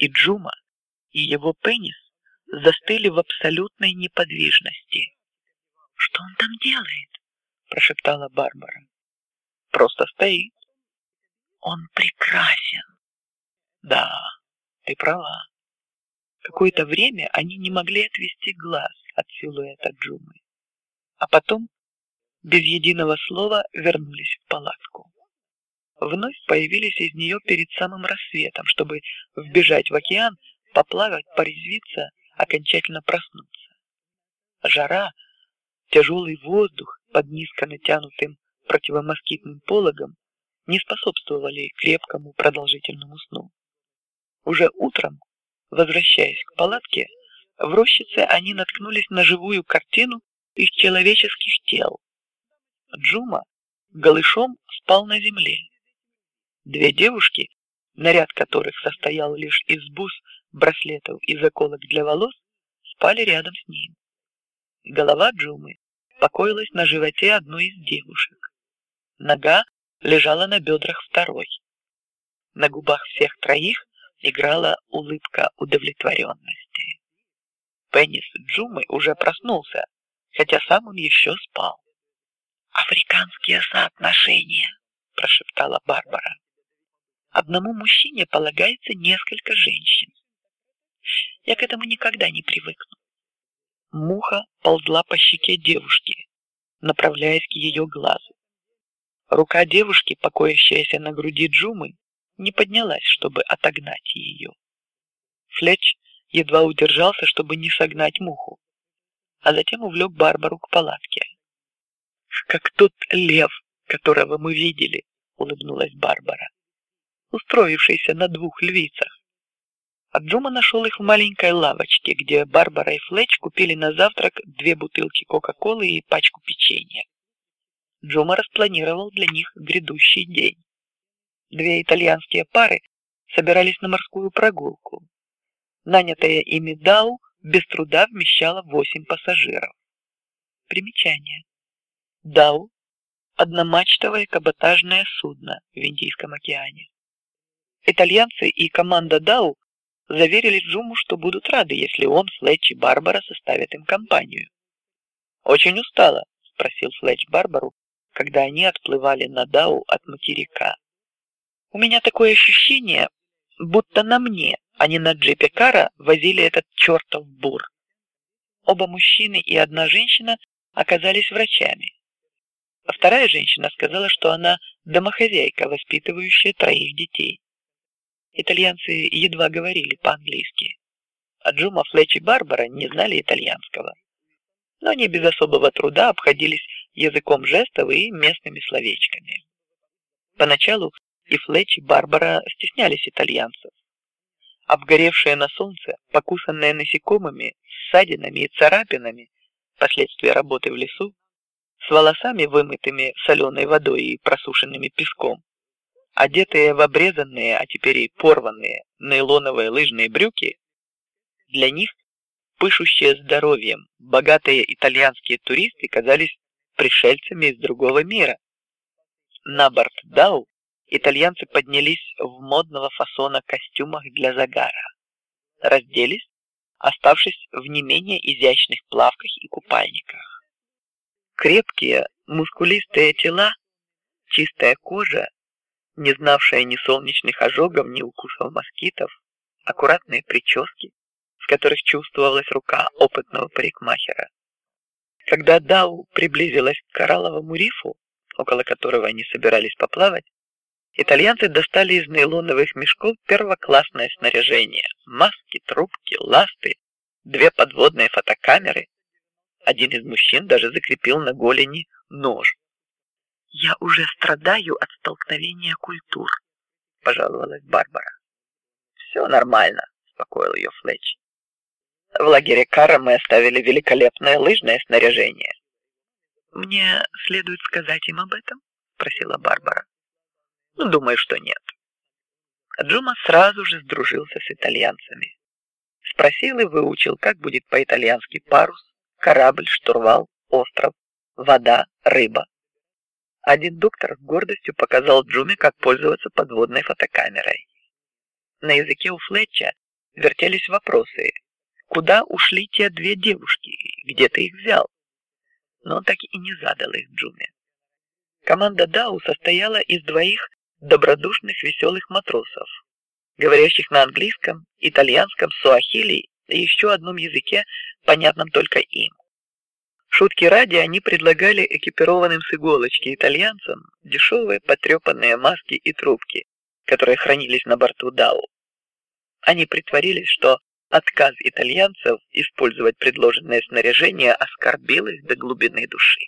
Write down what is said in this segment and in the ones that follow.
И Джума, и его пенис застыли в абсолютной неподвижности. Что он там делает? прошептала Барбара. Просто стоит. Он прекрасен. Да, ты права. Какое-то время они не могли отвести глаз от силуэта Джумы, а потом без единого слова вернулись в палатку. Вновь появились из нее перед самым рассветом, чтобы вбежать в океан, поплавать, порезвиться, окончательно проснуться. Жара, тяжелый воздух под низко натянутым противомоскитным пологом не способствовали крепкому продолжительному сну. Уже утром, возвращаясь к палатке, в рощице они наткнулись на живую картину из человеческих тел. Джума голышом спал на земле. Две девушки, наряд которых состоял лишь из бус, браслетов и заколок для волос, спали рядом с ним. Голова Джумы покоилась на животе одной из девушек. Нога лежала на бедрах второй. На губах всех троих играла улыбка удовлетворенности. Пеннис Джумы уже проснулся, хотя сам он еще спал. Африканские соотношения, прошептала Барбара. Одному мужчине полагается несколько женщин. Я к этому никогда не привыкну. Муха ползла по щеке девушки, направляясь к ее глазу. Рука девушки, покоящаяся на груди Джумы, не поднялась, чтобы отогнать ее. Флетч едва удержался, чтобы не согнать муху, а затем увлек Барбару к палатке. Как тот лев, которого мы видели, улыбнулась Барбара, устроившийся на двух львицах. А Джума нашел их в маленькой лавочке, где Барбара и Флетч купили на завтрак две бутылки Кока-колы и пачку печенья. Джума распланировал для них грядущий день. Две итальянские пары собирались на морскую прогулку. Нанятая ими Дау без труда вмещала восемь пассажиров. Примечание: Дау – одномачтовое каботажное судно в Индийском океане. Итальянцы и команда Дау заверили Джуму, что будут рады, если он, Флетч и Барбара составят им компанию. Очень устала, спросил Флетч Барбару, когда они отплывали на Дау от материка. У меня такое ощущение, будто на мне, а не на джипе Кара возили этот чертов бур. Оба мужчины и одна женщина оказались врачами. А вторая женщина сказала, что она домохозяйка, воспитывающая троих детей. Итальянцы едва говорили по-английски, а Джума, Флетч и Барбара не знали итальянского, но они без особого труда обходились языком жестов и местными словечками. Поначалу и Флетч и Барбара стеснялись итальянцев. Обгоревшие на солнце, покусанные насекомыми, ссадинами и царапинами, последствия работы в лесу, с волосами вымытыми соленой водой и просушенными песком, одетые в обрезанные, а теперь и порванные нейлоновые лыжные брюки, для них пышущие здоровьем богатые итальянские туристы казались пришельцами из другого мира. На борт Дау итальянцы поднялись в модного фасона костюмах для загара, разделись, оставшись в не менее изящных плавках и купальниках. Крепкие, мускулистые тела, чистая кожа не знавшая ни солнечных ожогов, ни укусов москитов, аккуратные прически, в которых чувствовалась рука опытного парикмахера. Когда Дау приблизилась к коралловому рифу, около которого они собирались поплавать, итальянцы достали из нейлоновых мешков первоклассное снаряжение: маски, трубки, ласты, две подводные фотокамеры. Один из мужчин даже закрепил на голени нож, я уже страдаю от столкновения культур, пожаловалась Барбара. Все нормально, успокоил ее Флетч. В лагере Кара мы оставили великолепное лыжное снаряжение. Мне следует сказать им об этом, спросила Барбара. Ну, думаю, что нет. Джума сразу же сдружился с итальянцами. Спросил и выучил, как будет по-итальянски парус, корабль, штурвал, остров, вода, рыба. Один доктор с гордостью показал Джуме, как пользоваться подводной фотокамерой. На языке у Флетча вертелись вопросы: куда ушли те две девушки, где ты их взял? Но он так и не задал их Джуме. Команда Дау состояла из двоих добродушных, веселых матросов, говорящих на английском, итальянском, суахили и еще одном языке, понятном только им. Шутки ради они предлагали экипированным с иголочки итальянцам дешевые потрепанные маски и трубки, которые хранились на борту Дау. Они притворились, что отказ итальянцев использовать предложенное снаряжение оскорбил их до глубины души.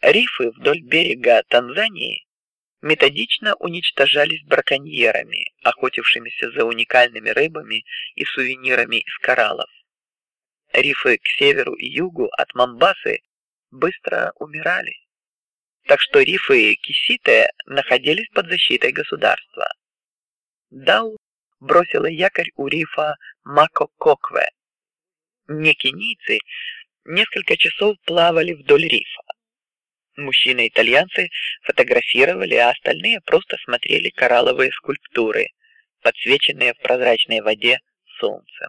Рифы вдоль берега Танзании методично уничтожались браконьерами, охотившимися за уникальными рыбами и сувенирами из кораллов. Рифы к северу и югу от Мамбасы быстро умирали, так что рифы Кисите находились под защитой государства. Дау бросила якорь у рифа Макококве. Некенийцы несколько часов плавали вдоль рифа. Мужчины-итальянцы фотографировали, а остальные просто смотрели коралловые скульптуры, подсвеченные в прозрачной воде солнцем.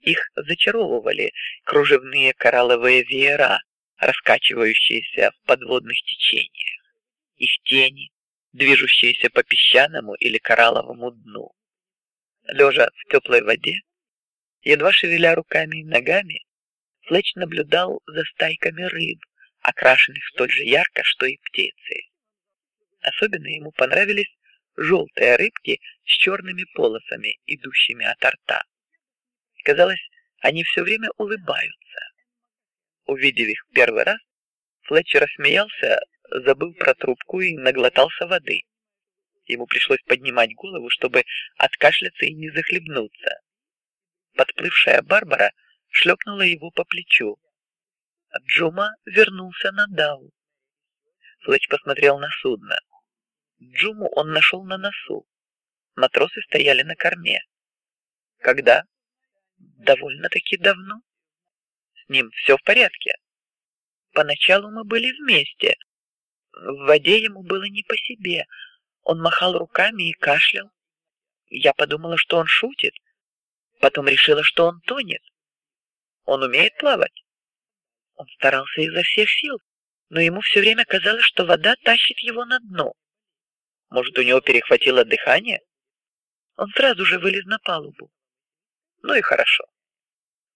Их зачаровывали кружевные коралловые веера, раскачивающиеся в подводных течениях, их тени, движущиеся по песчаному или коралловому дну. Лежа в теплой воде, едва шевеля руками и ногами, Флетч наблюдал за стайками рыб, окрашенных столь же ярко, что и птицы. Особенно ему понравились желтые рыбки с черными полосами, идущими от рта. Казалось, они все время улыбаются. Увидев их первый раз, Флетчер рассмеялся, забыл про трубку и наглотался воды. Ему пришлось поднимать голову, чтобы откашляться и не захлебнуться. Подплывшая Барбара шлепнула его по плечу. Джума вернулся на Дау. Флетч посмотрел на судно. Джуму он нашел на носу. Матросы стояли на корме. Когда? Довольно-таки давно. С ним все в порядке. Поначалу мы были вместе. В воде ему было не по себе. Он махал руками и кашлял. Я подумала, что он шутит. Потом решила, что он тонет. Он умеет плавать. Он старался изо всех сил, но ему все время казалось, что вода тащит его на дно. Может, у него перехватило дыхание? Он сразу же вылез на палубу. Ну и хорошо.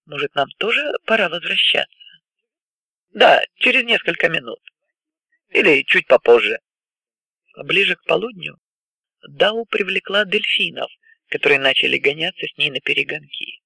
Может, нам тоже пора возвращаться? Да, через несколько минут. Или чуть попозже. Ближе к полудню Дау привлекла дельфинов, которые начали гоняться с ней на перегонки.